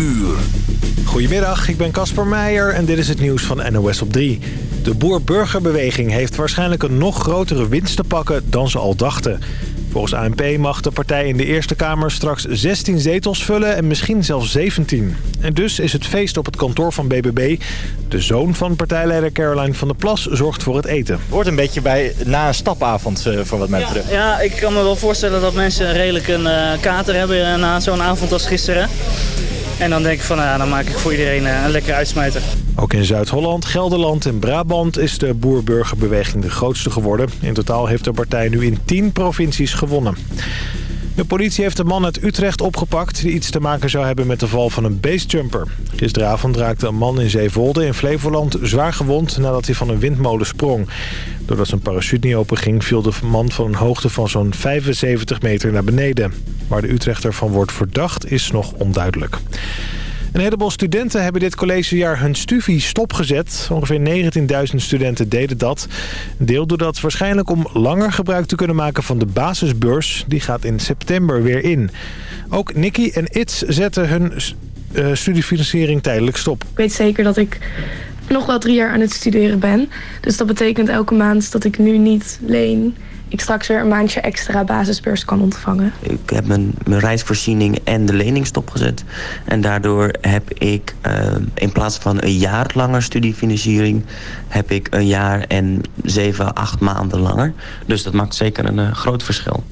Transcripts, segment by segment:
uur. Goedemiddag, ik ben Casper Meijer en dit is het nieuws van NOS op 3. De boer-burgerbeweging heeft waarschijnlijk een nog grotere winst te pakken dan ze al dachten. Volgens ANP mag de partij in de Eerste Kamer straks 16 zetels vullen en misschien zelfs 17. En dus is het feest op het kantoor van BBB. De zoon van partijleider Caroline van der Plas zorgt voor het eten. Wordt een beetje bij na een stapavond uh, voor wat mij betreft. Ja, ja, ik kan me wel voorstellen dat mensen redelijk een uh, kater hebben eh, na zo'n avond als gisteren. En dan denk ik van, nou, dan maak ik voor iedereen een lekkere uitsmijter. Ook in Zuid-Holland, Gelderland en Brabant is de boer-burgerbeweging de grootste geworden. In totaal heeft de partij nu in 10 provincies gewonnen. De politie heeft een man uit Utrecht opgepakt... die iets te maken zou hebben met de val van een basejumper. Gisteravond raakte een man in Zeevolde in Flevoland zwaar gewond... nadat hij van een windmolen sprong. Doordat zijn parachute niet open ging... viel de man van een hoogte van zo'n 75 meter naar beneden. Waar de Utrechter van wordt verdacht is nog onduidelijk. Een heleboel studenten hebben dit collegejaar hun studie stopgezet. Ongeveer 19.000 studenten deden dat. Deel doordat waarschijnlijk om langer gebruik te kunnen maken van de basisbeurs. Die gaat in september weer in. Ook Nicky en Its zetten hun uh, studiefinanciering tijdelijk stop. Ik weet zeker dat ik nog wel drie jaar aan het studeren ben. Dus dat betekent elke maand dat ik nu niet leen ik straks weer een maandje extra basisbeurs kan ontvangen. Ik heb mijn, reisvoorziening en de lening stopgezet. En daardoor heb ik uh, in plaats van een jaar langer studiefinanciering... heb ik een jaar en zeven, acht maanden langer. Dus dat maakt zeker een uh, groot verschil.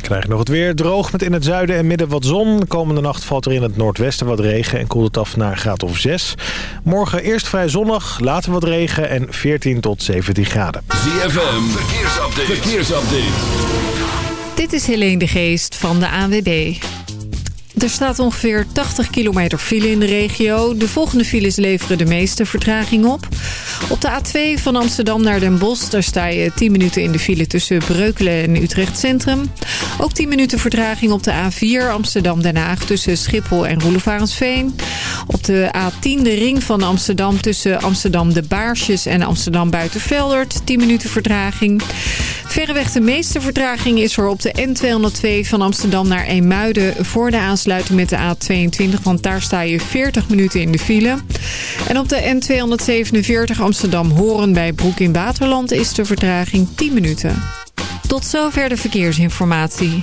Krijg nog het weer. Droog met in het zuiden en midden wat zon. komende nacht valt er in het noordwesten wat regen en koelt het af naar een graad of 6. Morgen eerst vrij zonnig, later wat regen en 14 tot 17 graden. ZFM, verkeersupdate. verkeersupdate. Dit is Helene de Geest van de ANWB. Er staat ongeveer 80 kilometer file in de regio. De volgende files leveren de meeste vertraging op. Op de A2 van Amsterdam naar Den Bosch... daar sta je 10 minuten in de file tussen Breukelen en Utrecht Centrum. Ook 10 minuten vertraging op de A4 Amsterdam-Den Haag... tussen Schiphol en Roelevarensveen. Op de A10 de ring van Amsterdam tussen Amsterdam de Baarsjes... en Amsterdam Buitenveldert. 10 minuten vertraging. Verreweg de meeste vertraging is er op de N202 van Amsterdam naar Eemuiden... voor de aansluiting met de A22, want daar sta je 40 minuten in de file. En op de N247 Amsterdam-Horen bij Broek in Waterland is de vertraging 10 minuten. Tot zover de verkeersinformatie.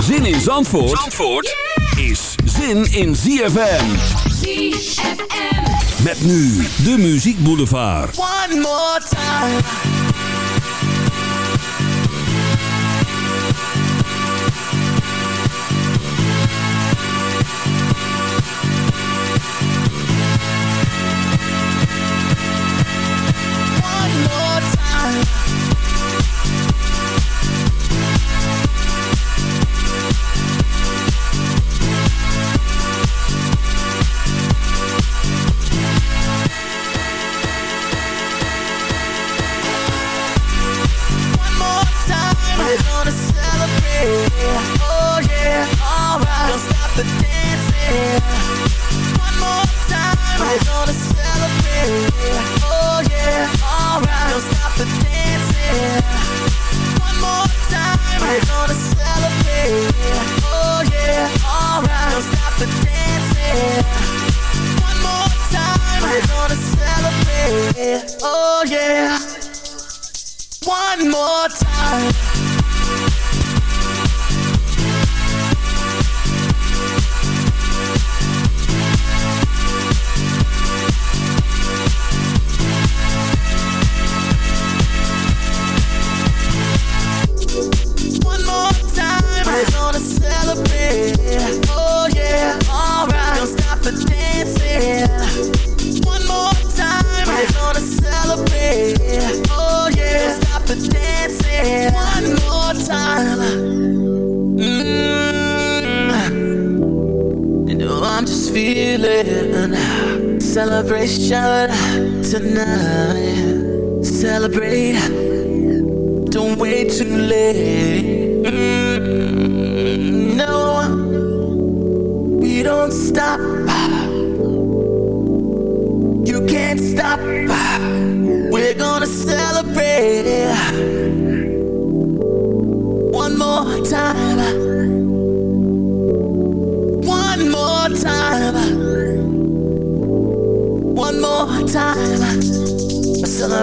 Zin in Zandvoort, Zandvoort is zin in ZFM. ZFM. Met nu de Muziek Boulevard. One more time.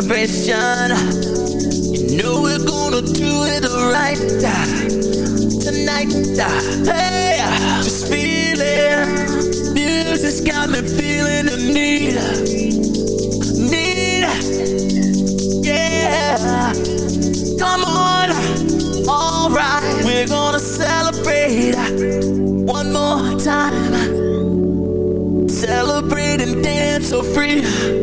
Celebration. You know we're gonna do it right tonight. Hey, just feeling. Music's got me feeling the need. Need. Yeah. Come on. Alright. We're gonna celebrate one more time. Celebrate and dance so free.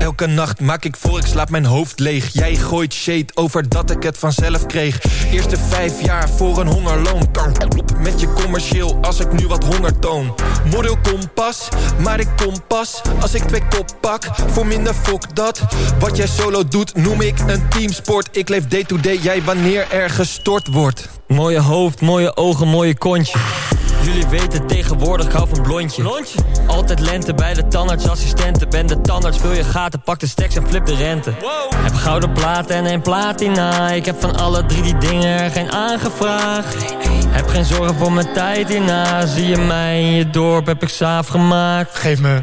Elke nacht maak ik voor ik slaap mijn hoofd leeg. Jij gooit shade over dat ik het vanzelf kreeg. Eerste vijf jaar voor een hongerloon. Kan met je commercieel als ik nu wat honger toon. Model kompas, maar ik kom pas Als ik twee kop pak, voor minder fok dat Wat jij solo doet noem ik een teamsport. Ik leef day to day, jij wanneer er gestort wordt. Mooie hoofd, mooie ogen, mooie kontje. Jullie weten tegenwoordig, ik hou van blondje. blondje. Altijd lente bij de tandartsassistenten. Ben de tandarts, vul je pak de stacks en flip de rente. Heb gouden platen en een platina. Ik heb van alle drie die dingen geen aangevraagd. Heb geen zorgen voor mijn tijd hierna. Zie je mij in je dorp, heb ik saaf gemaakt. Geef me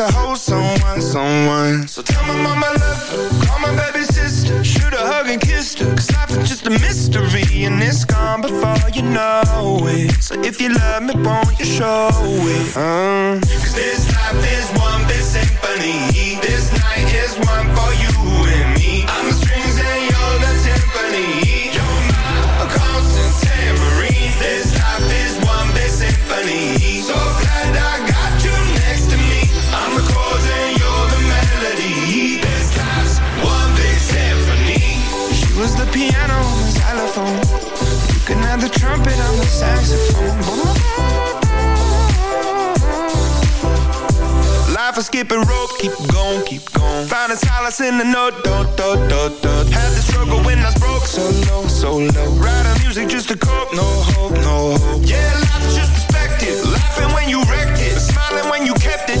I hold someone, someone. So tell my mama I love her, call my baby sister. Shoot a hug and kiss her, cause life is just a mystery. And it's gone before you know it. So if you love me, won't you show it? Uh. Cause this life is one big symphony. This night is one for you and me. I'm skipping rope, keep going, keep going. Finding solace in the note, do, do, do, do. Had the struggle when I was broke, so low, so low. Writing music just to cope, no hope, no hope. Yeah, life is just perspective. Laughing when you wrecked it, smiling when you kept it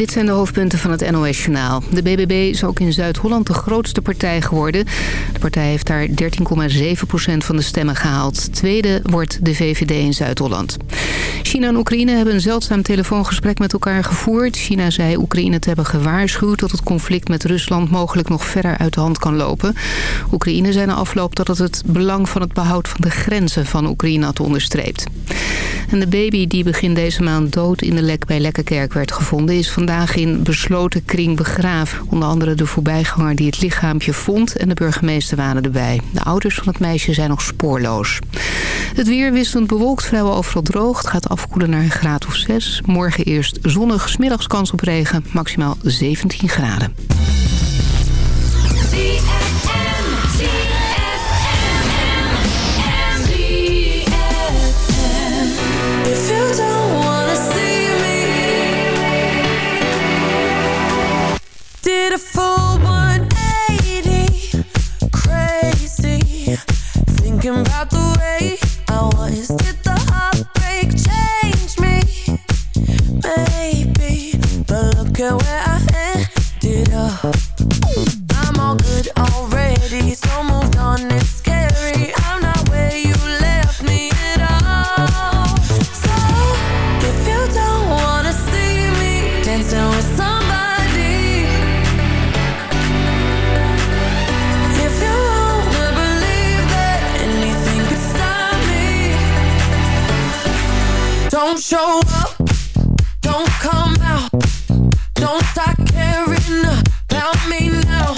dit zijn de hoofdpunten van het NOS-journaal. De BBB is ook in Zuid-Holland de grootste partij geworden. De partij heeft daar 13,7% van de stemmen gehaald. Tweede wordt de VVD in Zuid-Holland. China en Oekraïne hebben een zeldzaam telefoongesprek met elkaar gevoerd. China zei Oekraïne te hebben gewaarschuwd dat het conflict met Rusland mogelijk nog verder uit de hand kan lopen. Oekraïne zei na afloop dat het het belang van het behoud van de grenzen van Oekraïne had onderstreept. En de baby die begin deze maand dood in de lek bij Lekkerkerk werd gevonden... is vandaag in besloten kring begraven. Onder andere de voorbijganger die het lichaampje vond en de burgemeester waren erbij. De ouders van het meisje zijn nog spoorloos. Het weer wisselend bewolkt, vrijwel overal droog. Het gaat afkoelen naar een graad of 6. Morgen eerst zonnig, smiddags kans op regen, maximaal 17 graden. A full 180, crazy, thinking about the way Where I ended up. Show up, don't come out, don't start caring about me now.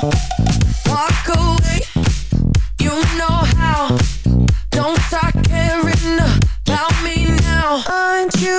Walk away, you know how. Don't start caring about me now. Aren't you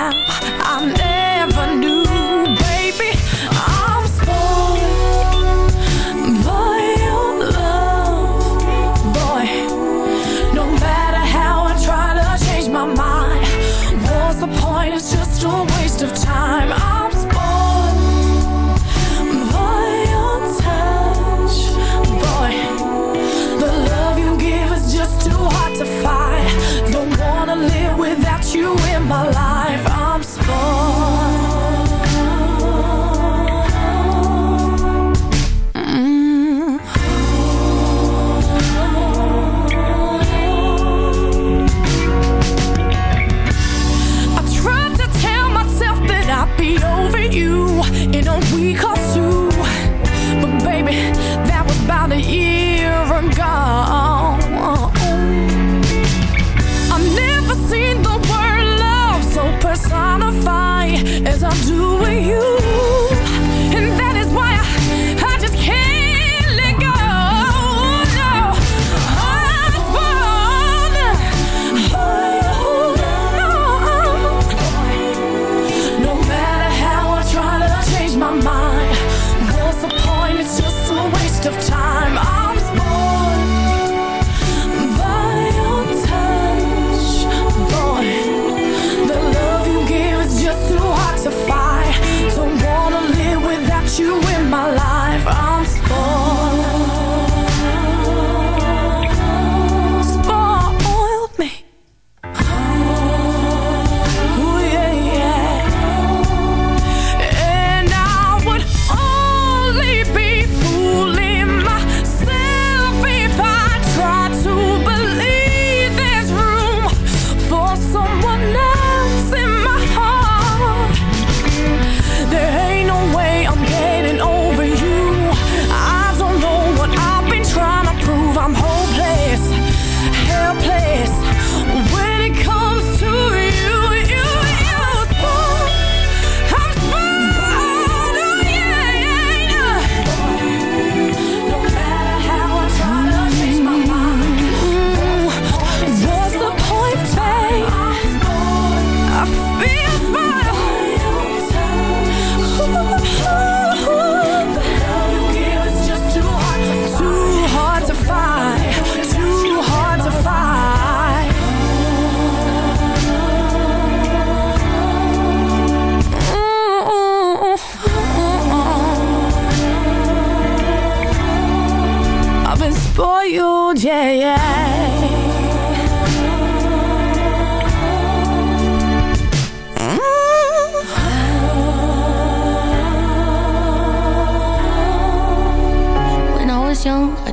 do with you.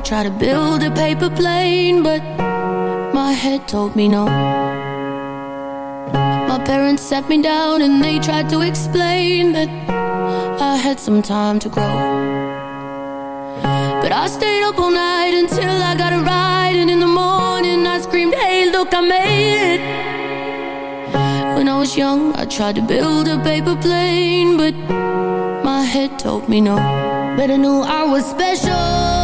try to build a paper plane, but my head told me no. My parents sat me down and they tried to explain that I had some time to grow. But I stayed up all night until I got it right, and in the morning I screamed, Hey, look, I made it. When I was young, I tried to build a paper plane, but my head told me no. But I knew I was special.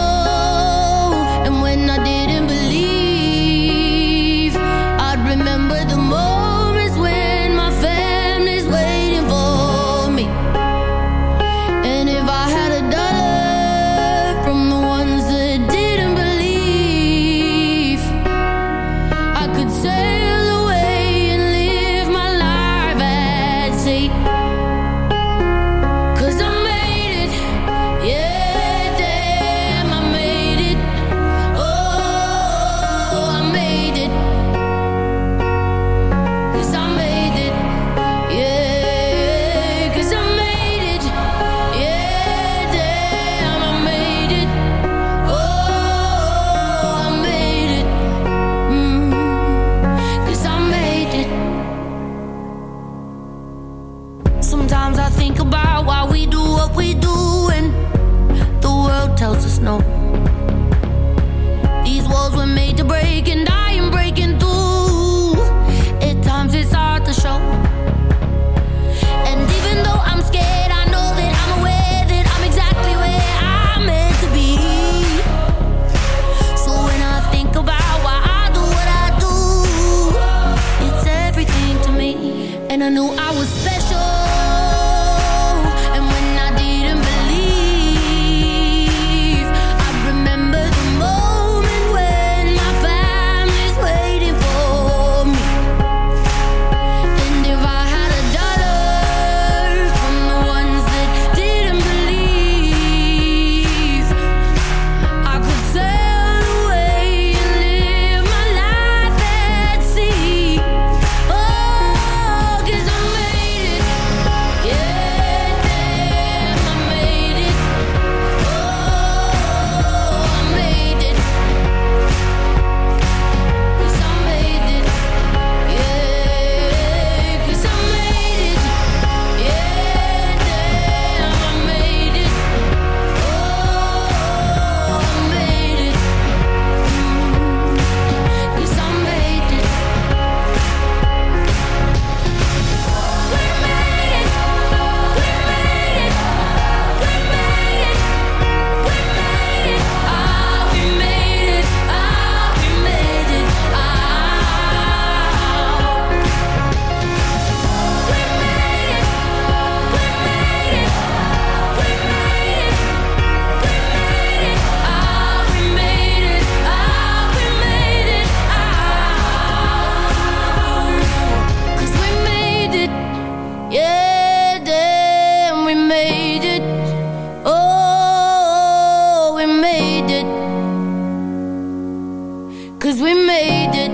Cause we made it,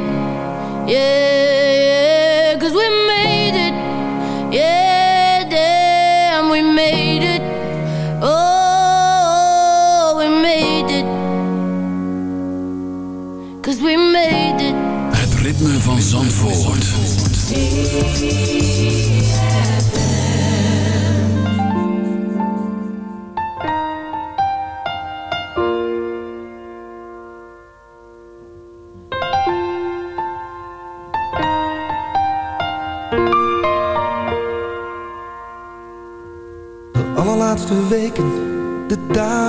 yeah, cause we made it, yeah, damn, we made it. Oh, we made it. Cause we made it. Het ritme van Zandvoort. De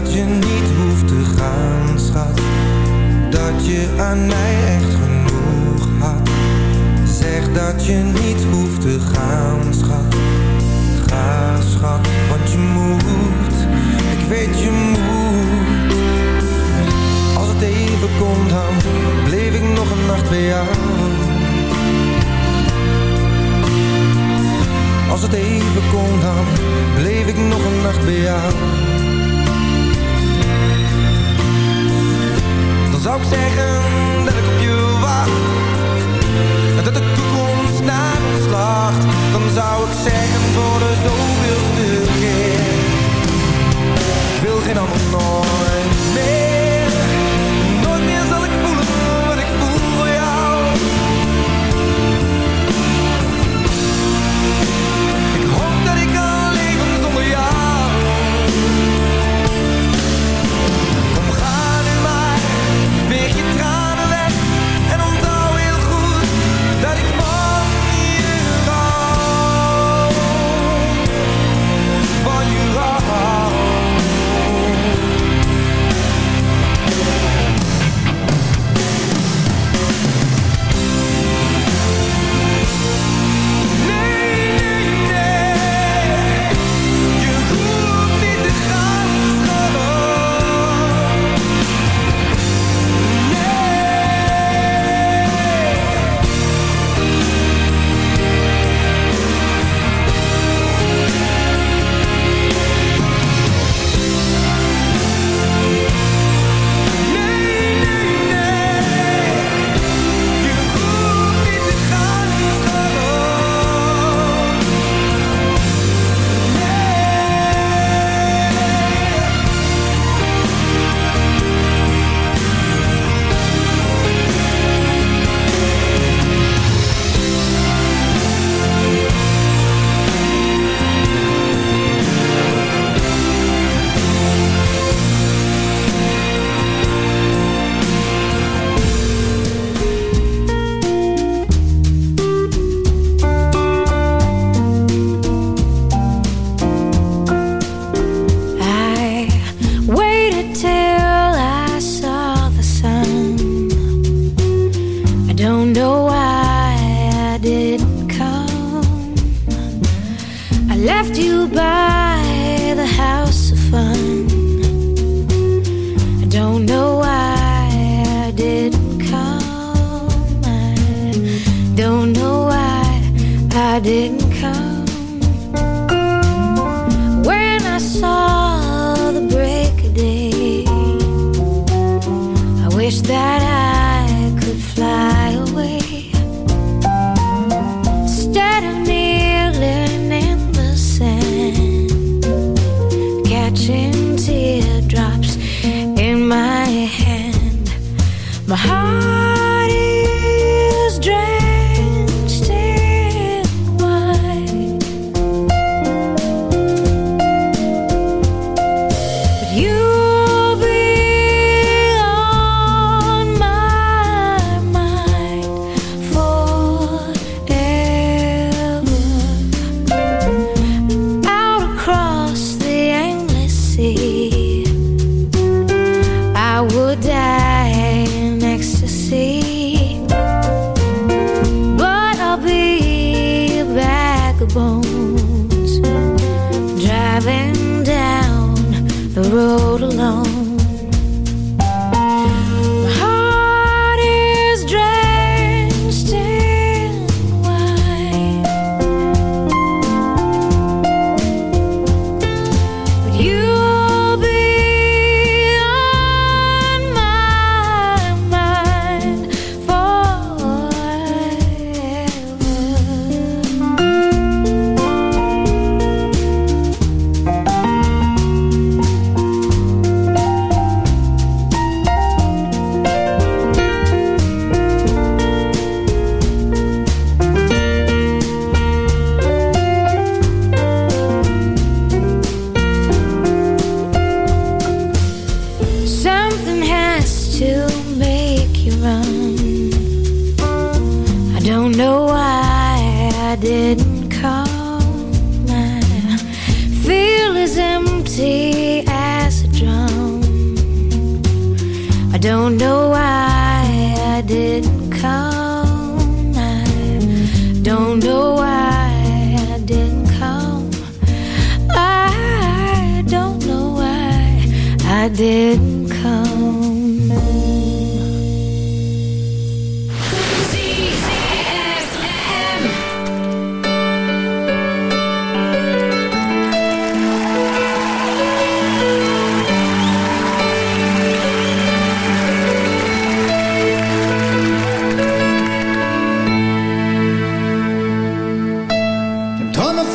dat je niet hoeft te gaan, schat. Dat je aan mij echt genoeg had. Zeg dat je niet hoeft te gaan, schat. Ga, schat, wat je moet. Ik weet je moet. Als het even kon, dan bleef ik nog een nacht bij jou. Als het even kon, dan bleef ik nog een nacht bij jou. zou ik zeggen dat ik op je wacht. Dat de toekomst naar ons slacht, Dan zou ik zeggen voor de zoveelste keer. Ik wil geen ander nooit.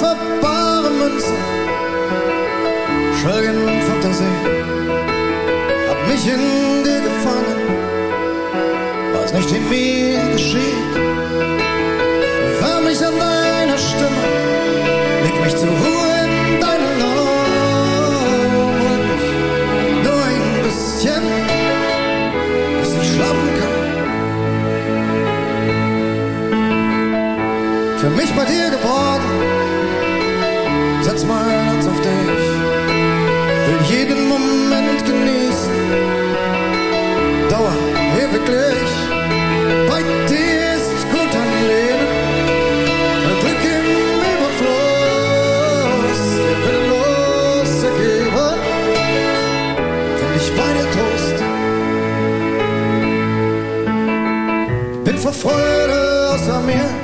verbare Münze. paar Fantasie, hab mich in dir gefangen, weiß nicht, in mir geschieht. Wärm mich an deiner Stimme, leg mich zur Ruhe in deine Laune. Nur ein bisschen, bis ich schlafen kann. Für mich bei dir setz mein Herz auf dich. Will jeden Moment genießen. Dauer hier wirklich. Bei dir ist gut am Leben. Ein Glück im Überfluss. Ich bin los ergeben. Wenn ich bei dir Trost. Bin vor Freude außer mir.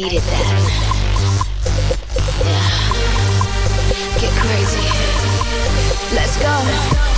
Needed that. Yeah, get crazy. Let's go.